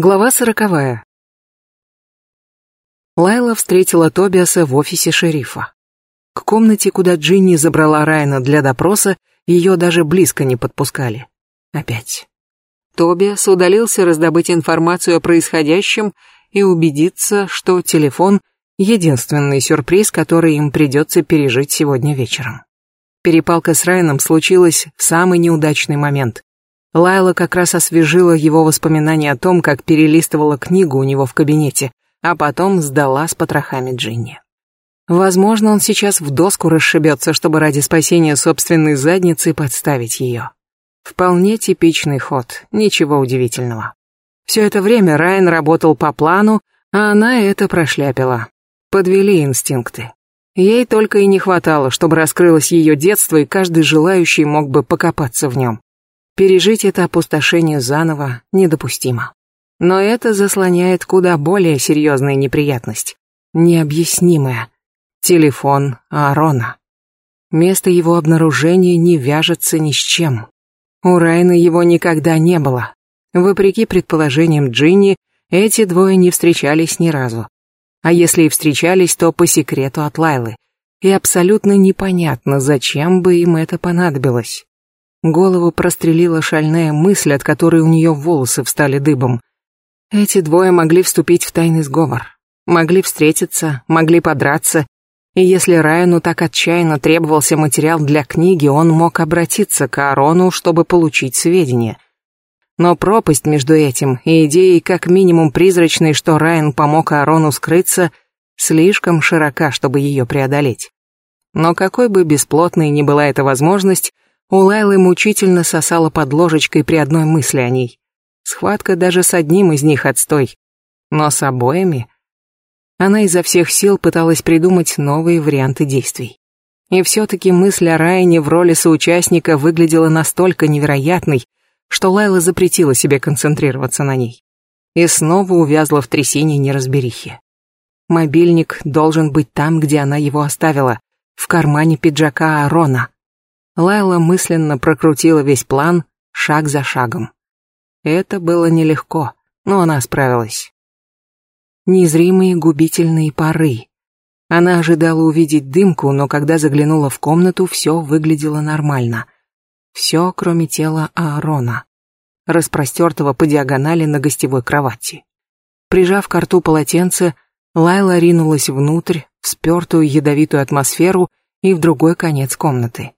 Глава сороковая. Лайла встретила Тобиаса в офисе шерифа. К комнате, куда Джинни забрала Райана для допроса, ее даже близко не подпускали. Опять. Тобиас удалился раздобыть информацию о происходящем и убедиться, что телефон — единственный сюрприз, который им придется пережить сегодня вечером. Перепалка с Райаном случилась в самый неудачный момент. Лайла как раз освежила его воспоминания о том, как перелистывала книгу у него в кабинете, а потом сдала с потрохами Джинни. Возможно, он сейчас в доску расшибется, чтобы ради спасения собственной задницы подставить ее. Вполне типичный ход, ничего удивительного. Все это время Райан работал по плану, а она это прошляпила. Подвели инстинкты. Ей только и не хватало, чтобы раскрылось ее детство, и каждый желающий мог бы покопаться в нем. Пережить это опустошение заново недопустимо. Но это заслоняет куда более серьезная неприятность. Необъяснимая. Телефон Аарона. Место его обнаружения не вяжется ни с чем. У Райна его никогда не было. Вопреки предположениям Джинни, эти двое не встречались ни разу. А если и встречались, то по секрету от Лайлы. И абсолютно непонятно, зачем бы им это понадобилось. Голову прострелила шальная мысль, от которой у нее волосы встали дыбом. Эти двое могли вступить в тайный сговор. Могли встретиться, могли подраться. И если Райану так отчаянно требовался материал для книги, он мог обратиться к Аарону, чтобы получить сведения. Но пропасть между этим и идеей как минимум призрачной, что Райан помог Аарону скрыться, слишком широка, чтобы ее преодолеть. Но какой бы бесплотной ни была эта возможность, у Лайлы мучительно сосала под ложечкой при одной мысли о ней. Схватка даже с одним из них отстой. Но с обоими... Она изо всех сил пыталась придумать новые варианты действий. И все-таки мысль о Райане в роли соучастника выглядела настолько невероятной, что Лайла запретила себе концентрироваться на ней. И снова увязла в трясине неразберихи. Мобильник должен быть там, где она его оставила, в кармане пиджака Арона. Лайла мысленно прокрутила весь план шаг за шагом. Это было нелегко, но она справилась. Незримые губительные пары. Она ожидала увидеть дымку, но когда заглянула в комнату, все выглядело нормально. Все, кроме тела Аарона, распростертого по диагонали на гостевой кровати. Прижав к рту полотенце, Лайла ринулась внутрь, в спертую ядовитую атмосферу и в другой конец комнаты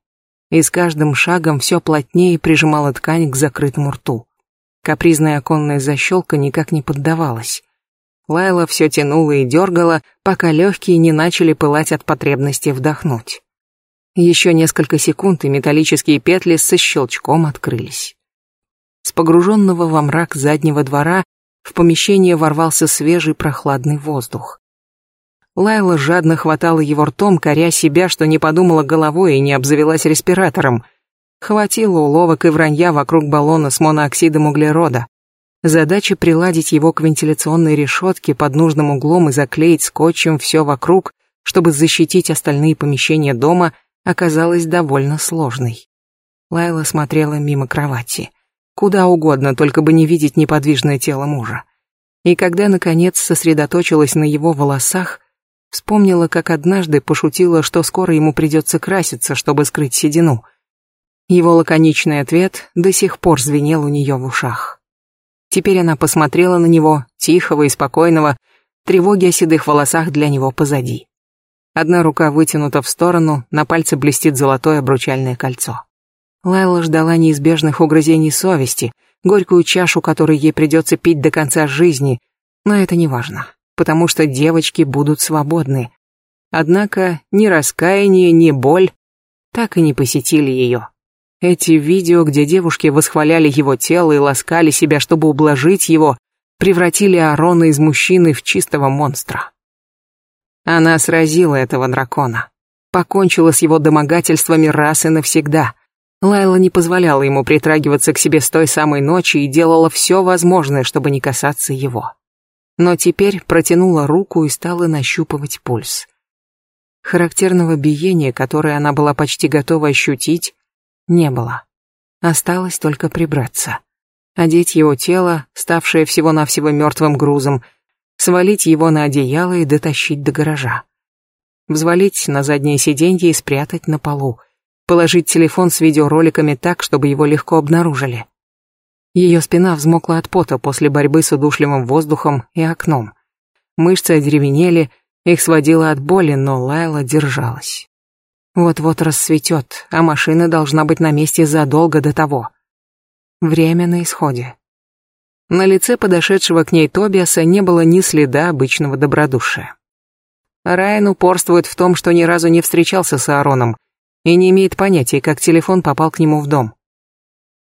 и с каждым шагом все плотнее прижимала ткань к закрытому рту. Капризная оконная защелка никак не поддавалась. Лайла все тянула и дергала, пока легкие не начали пылать от потребности вдохнуть. Еще несколько секунд, и металлические петли со щелчком открылись. С погруженного во мрак заднего двора в помещение ворвался свежий прохладный воздух. Лайла жадно хватала его ртом, коря себя, что не подумала головой и не обзавелась респиратором. Хватило уловок и вранья вокруг баллона с монооксидом углерода. Задача приладить его к вентиляционной решетке под нужным углом и заклеить скотчем все вокруг, чтобы защитить остальные помещения дома, оказалась довольно сложной. Лайла смотрела мимо кровати. Куда угодно, только бы не видеть неподвижное тело мужа. И когда, наконец, сосредоточилась на его волосах, Вспомнила, как однажды пошутила, что скоро ему придется краситься, чтобы скрыть седину. Его лаконичный ответ до сих пор звенел у нее в ушах. Теперь она посмотрела на него, тихого и спокойного, тревоги о седых волосах для него позади. Одна рука вытянута в сторону, на пальце блестит золотое обручальное кольцо. Лайла ждала неизбежных угрызений совести, горькую чашу, которой ей придется пить до конца жизни, но это не важно потому что девочки будут свободны. Однако ни раскаяние, ни боль так и не посетили ее. Эти видео, где девушки восхваляли его тело и ласкали себя, чтобы ублажить его, превратили Арона из мужчины в чистого монстра. Она сразила этого дракона, покончила с его домогательствами раз и навсегда. Лайла не позволяла ему притрагиваться к себе с той самой ночи и делала все возможное, чтобы не касаться его но теперь протянула руку и стала нащупывать пульс. Характерного биения, которое она была почти готова ощутить, не было. Осталось только прибраться. одеть его тело, ставшее всего-навсего мертвым грузом, свалить его на одеяло и дотащить до гаража. Взвалить на заднее сиденье и спрятать на полу. Положить телефон с видеороликами так, чтобы его легко обнаружили. Ее спина взмокла от пота после борьбы с удушливым воздухом и окном. Мышцы одеревенели, их сводило от боли, но Лайла держалась. Вот-вот рассветет, а машина должна быть на месте задолго до того. Время на исходе. На лице подошедшего к ней Тобиаса не было ни следа обычного добродушия. Райан упорствует в том, что ни разу не встречался с Аароном и не имеет понятия, как телефон попал к нему в дом.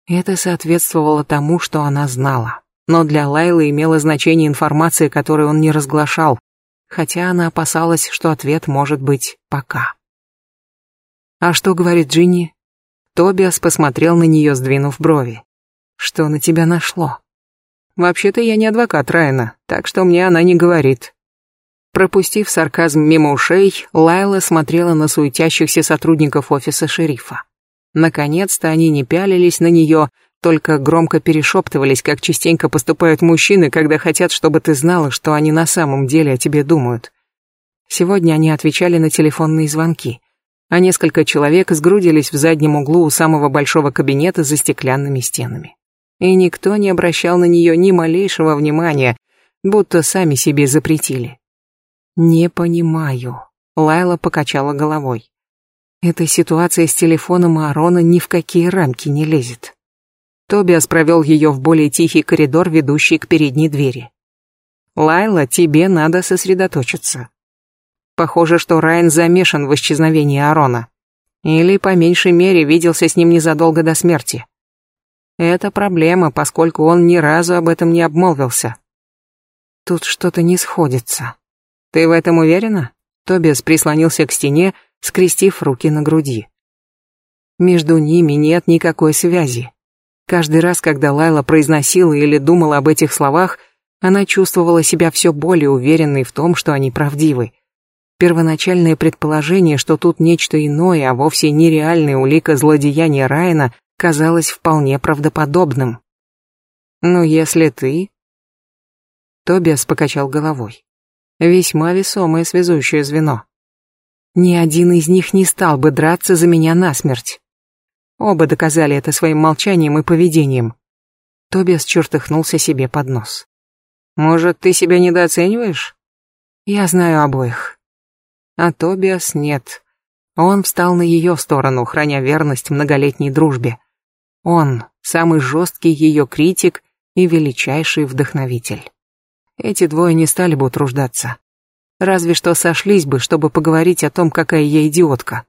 Это соответствовало тому, что она знала. Но для Лайлы имело значение информация, которую он не разглашал, хотя она опасалась, что ответ может быть «пока». «А что говорит Джинни?» Тобиас посмотрел на нее, сдвинув брови. «Что на тебя нашло?» «Вообще-то я не адвокат Райана, так что мне она не говорит». Пропустив сарказм мимо ушей, Лайла смотрела на суетящихся сотрудников офиса шерифа. Наконец-то они не пялились на нее, только громко перешептывались, как частенько поступают мужчины, когда хотят, чтобы ты знала, что они на самом деле о тебе думают. Сегодня они отвечали на телефонные звонки, а несколько человек сгрудились в заднем углу у самого большого кабинета за стеклянными стенами. И никто не обращал на нее ни малейшего внимания, будто сами себе запретили. «Не понимаю», — Лайла покачала головой. Эта ситуация с телефоном Аарона ни в какие рамки не лезет. Тобиас провел ее в более тихий коридор, ведущий к передней двери. «Лайла, тебе надо сосредоточиться. Похоже, что Райан замешан в исчезновении Аарона. Или, по меньшей мере, виделся с ним незадолго до смерти. Это проблема, поскольку он ни разу об этом не обмолвился. Тут что-то не сходится. Ты в этом уверена? Тобиас прислонился к стене, скрестив руки на груди. Между ними нет никакой связи. Каждый раз, когда Лайла произносила или думала об этих словах, она чувствовала себя все более уверенной в том, что они правдивы. Первоначальное предположение, что тут нечто иное, а вовсе нереальная улика злодеяния Райана, казалось вполне правдоподобным. «Ну, если ты...» Тобиас покачал головой. «Весьма весомое связующее звено. Ни один из них не стал бы драться за меня насмерть. Оба доказали это своим молчанием и поведением. Тобиас чертыхнулся себе под нос. «Может, ты себя недооцениваешь?» «Я знаю обоих». А Тобиас нет. Он встал на ее сторону, храня верность многолетней дружбе. Он — самый жесткий ее критик и величайший вдохновитель. Эти двое не стали бы утруждаться. Разве что сошлись бы, чтобы поговорить о том, какая я идиотка.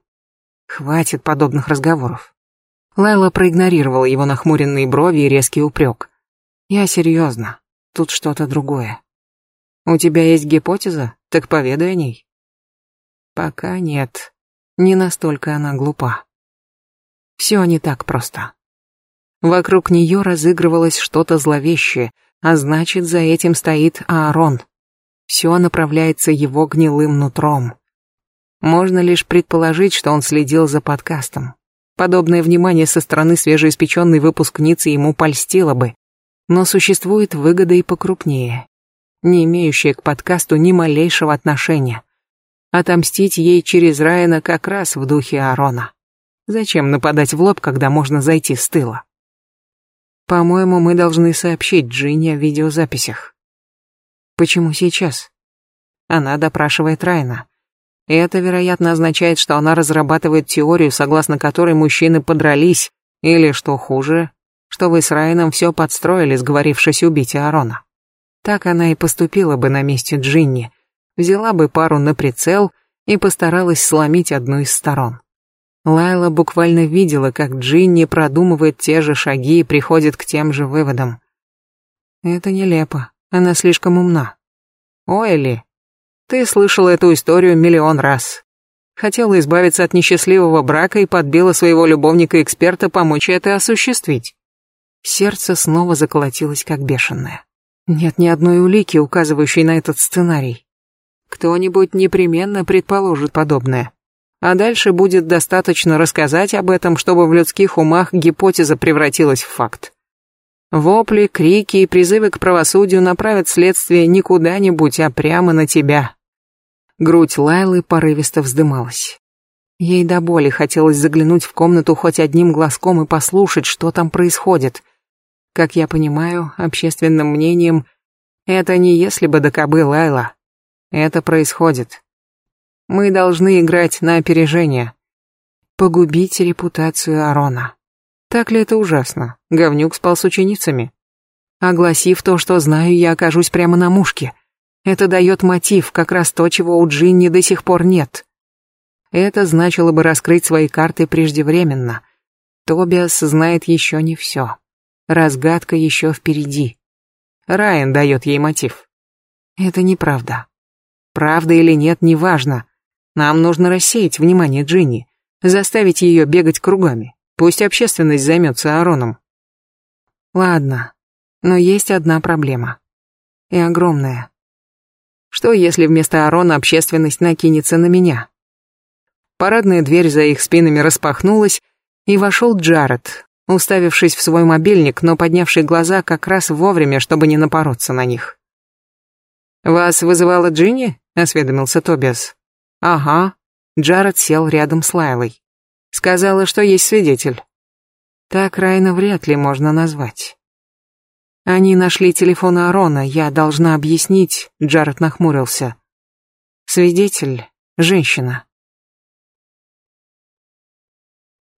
Хватит подобных разговоров. Лайла проигнорировала его нахмуренные брови и резкий упрек. Я серьезно. Тут что-то другое. У тебя есть гипотеза? Так поведай о ней. Пока нет. Не настолько она глупа. Все не так просто. Вокруг нее разыгрывалось что-то зловещее, а значит, за этим стоит Аарон. Все направляется его гнилым нутром. Можно лишь предположить, что он следил за подкастом. Подобное внимание со стороны свежеиспеченной выпускницы ему польстило бы. Но существует выгода и покрупнее, не имеющая к подкасту ни малейшего отношения. Отомстить ей через Райана как раз в духе Арона. Зачем нападать в лоб, когда можно зайти с тыла? По-моему, мы должны сообщить Джинни о видеозаписях. Почему сейчас? Она допрашивает Райна. Это, вероятно, означает, что она разрабатывает теорию, согласно которой мужчины подрались, или, что хуже, что вы с Райаном все подстроили, сговорившись убить Аарона. Так она и поступила бы на месте Джинни, взяла бы пару на прицел и постаралась сломить одну из сторон. Лайла буквально видела, как Джинни продумывает те же шаги и приходит к тем же выводам. Это нелепо. Она слишком умна. Ойли, ты слышала эту историю миллион раз. Хотела избавиться от несчастливого брака и подбила своего любовника-эксперта помочь это осуществить. Сердце снова заколотилось как бешеное. Нет ни одной улики, указывающей на этот сценарий. Кто-нибудь непременно предположит подобное. А дальше будет достаточно рассказать об этом, чтобы в людских умах гипотеза превратилась в факт. Вопли, крики и призывы к правосудию направят следствие не куда-нибудь, а прямо на тебя. Грудь Лайлы порывисто вздымалась. Ей до боли хотелось заглянуть в комнату хоть одним глазком и послушать, что там происходит. Как я понимаю, общественным мнением, это не если бы до кобы Лайла. Это происходит. Мы должны играть на опережение. Погубить репутацию Арона. Так ли это ужасно? Говнюк спал с ученицами. Огласив то, что знаю, я окажусь прямо на мушке. Это дает мотив, как раз то, чего у Джинни до сих пор нет. Это значило бы раскрыть свои карты преждевременно. Тобиас знает еще не все. Разгадка еще впереди. Райан дает ей мотив. Это неправда. Правда или нет, неважно. Нам нужно рассеять внимание Джинни, заставить ее бегать кругами. Пусть общественность займется Ароном. Ладно, но есть одна проблема. И огромная. Что если вместо Арона общественность накинется на меня? Парадная дверь за их спинами распахнулась, и вошел Джаред, уставившись в свой мобильник, но поднявший глаза как раз вовремя, чтобы не напороться на них. «Вас вызывала Джинни?» — осведомился Тобиас. «Ага». Джаред сел рядом с Лайлой. Сказала, что есть свидетель. Так Райна вряд ли можно назвать. Они нашли телефон Арона, я должна объяснить, Джаред нахмурился. Свидетель — женщина.